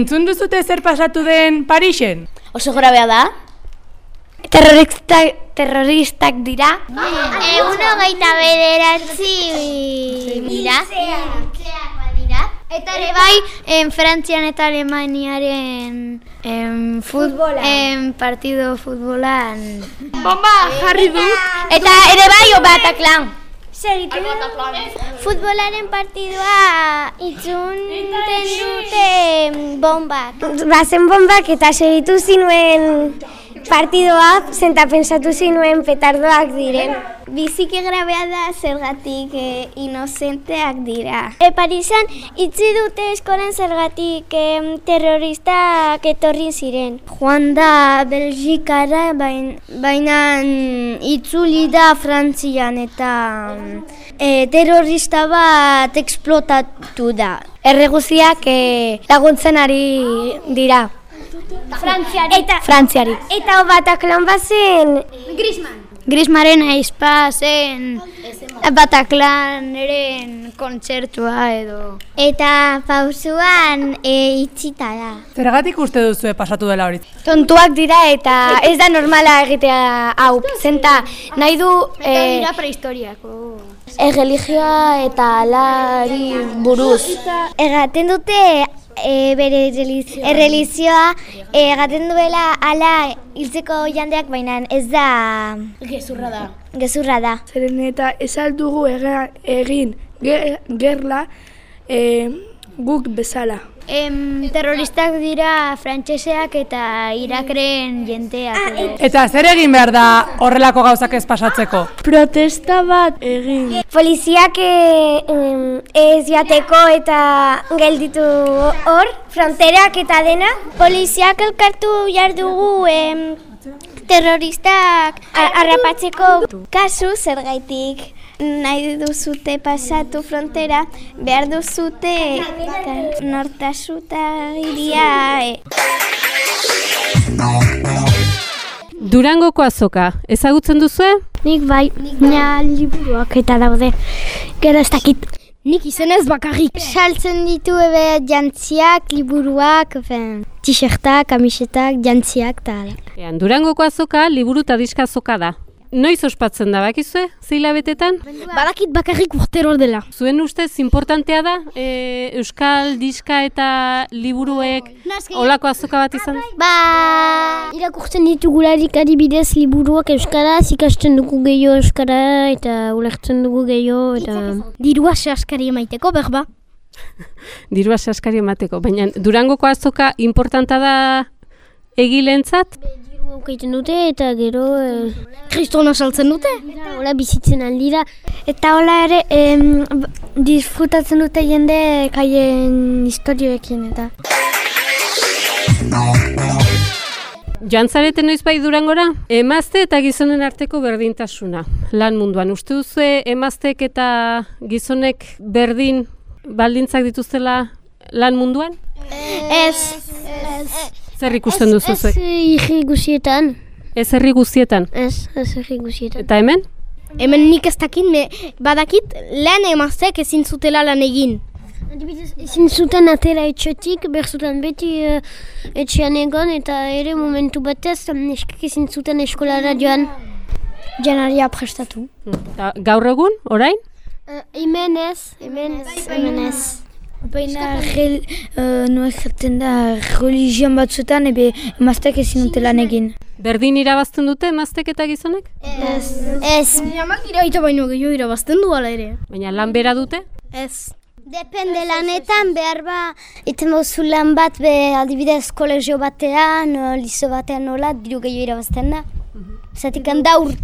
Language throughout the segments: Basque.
entzun duzute zer pasatu den Parisen? Oso grabea da? Terroristak, terroristak dira. Egun hogeita bederatzi dira. Eta ere bai, en Frantzian eta Alemaniaren en, futbola. En partido futbolan. Bomba jarri du. Eta ere bai, Obataklan. Segitu. Futbolaren partidua itzunten dute bombak. Bazen bombak eta segitu zinuen partidoa, zenta pensatu zinuen petardoak diren. Biziki grabea da zergatik e, inozenteak dira. E Parisan itzi dute eskolan zergatik e, terroristak etorri ziren. Joan da Belgikara bain, baina itzuli da Frantzian eta e, terrorista bat eksplotatu da. Erreguziak e, laguntzen ari dira. Frantziari. Eta, Frantziari. Eta Bataklan bazen... Grisman. Grismaren aizpa zen Bataklaneren kontzertua edo. Eta pausuan e, itxita da. Zergatik uste duzu pasatu dela hori? Tontuak dira eta ez da normala egitea hau. Zenta nahi du... Eta dira prehistoriako. Erreligioa eta alari buruz. Egaten dute e, bere errelizioa egaten duela ala hiltzeko jandeak baina ez da gezurra da. Gezurra da. Zeren eta ez aldugu egin gerla e, guk bezala. Em, terroristak dira frantseseak eta irakren jenteak. Eta zer egin behar da horrelako gauzak ez pasatzeko? Protesta bat egin. Poliziak e, ez jateko eta gelditu hor, fronterak eta dena. Poliziak elkartu jardugu em, terroristak harrapatzeko kasu zergaitik nahi duzute pasatu frontera, behar duzute nortasuta iria. E. Durangoko azoka, ezagutzen duzue? Nik bai, nia liburuak eta daude, gero ez dakit. Nik izenez bakarrik. Saltzen ditu ebe jantziak, liburuak, t-shirtak, kamisetak, jantziak eta ala. Durangoko azoka, liburu eta diska azoka da. Noiz ospatzen da, bakizue, zeila betetan? Badakit bakarrik urtero dela. Zuen ustez, importantea da, e, Euskal diska eta liburuek olako azoka bat izan? Ba, irakurtzen ditugularik adibidez liburuak Euskaraz, ikasten dugu gehiago Euskara eta ulertzen dugu gehiago eta... Dirua saskari emaiteko, berba? Dirua saskari emateko, baina Durangoko azoka importanta da egilentzat? Ukaiten dute eta gero eh, kristona saltzen dute. Hola bizitzen aldira. Eta hola ere em, disfrutatzen dute jende kaien historioekin eta. Joan noiz bai durangora? Emazte eta gizonen arteko berdintasuna. Lan munduan, uste duzu emaztek eta gizonek berdin baldintzak dituztela lan munduan? Ez. Ez. Zer ikusten duzu zuek? Ez herri guzietan. Ez herri guzietan? Ez, ez herri guzietan. Eta hemen? Hemen nik ez dakit, me, badakit lan emaztek ezin zutela lan egin. Ezin zuten atera etxetik, berzuten beti uh, etxean egon eta ere momentu batez neskak ezin zuten eskolara joan janaria prestatu. Ta, gaur egun, orain? Uh, hemen ez, hemen ez, hemen ez. Baina, rel, uh, noa jaten da, religioan batzutan, ebe emaztek ezin dute lan egin. Berdin irabazten dute emaztek eta gizonek? Ez. Ez. Jamak iraita baino gehiago irabazten du ala ere. Baina lan bera dute? Ez. Depende lanetan, behar ba, iten bozu lan bat, be, adibidez, kolegio batean, o, lizo batean nola, diru gehiago irabazten da. Zatik handa ur,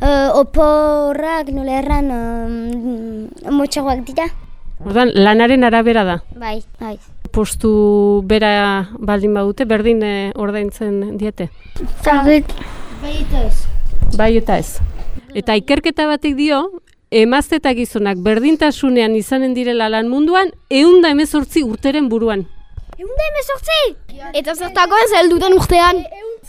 uh, oporrak, nola erran, uh, motxagoak dira. Ordan lanaren arabera da. Bai, bai. Postu bera baldin badute berdin e, ordaintzen diete. Zagit. Bai eta ez. Bai eta ez. Eta ikerketa batek dio, emazte eta gizonak berdintasunean izanen direla lan munduan, eunda emezortzi urteren buruan. Eunda emezortzi? Eta zertako ez helduten urtean?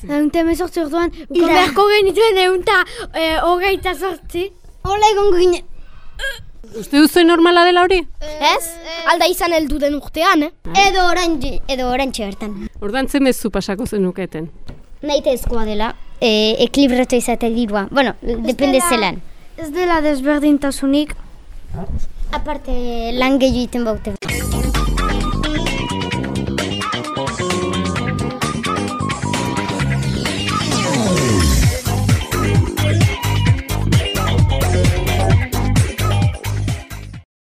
Eunda emezortzi urtean, ukan beharko genituen eunda e, hogeita sortzi. Hola egon gine. Uste duzu normala dela hori? Ez? Alda izan heldu den urtean, eh? Edo orain, edo orantxe bertan. Ordan ze mezu pasako zenuketen. Naite ezkoa dela, e, ekilibratu izate dirua. Bueno, depende zelan. Ez dela desberdintasunik, Aparte, lan gehiu iten baute.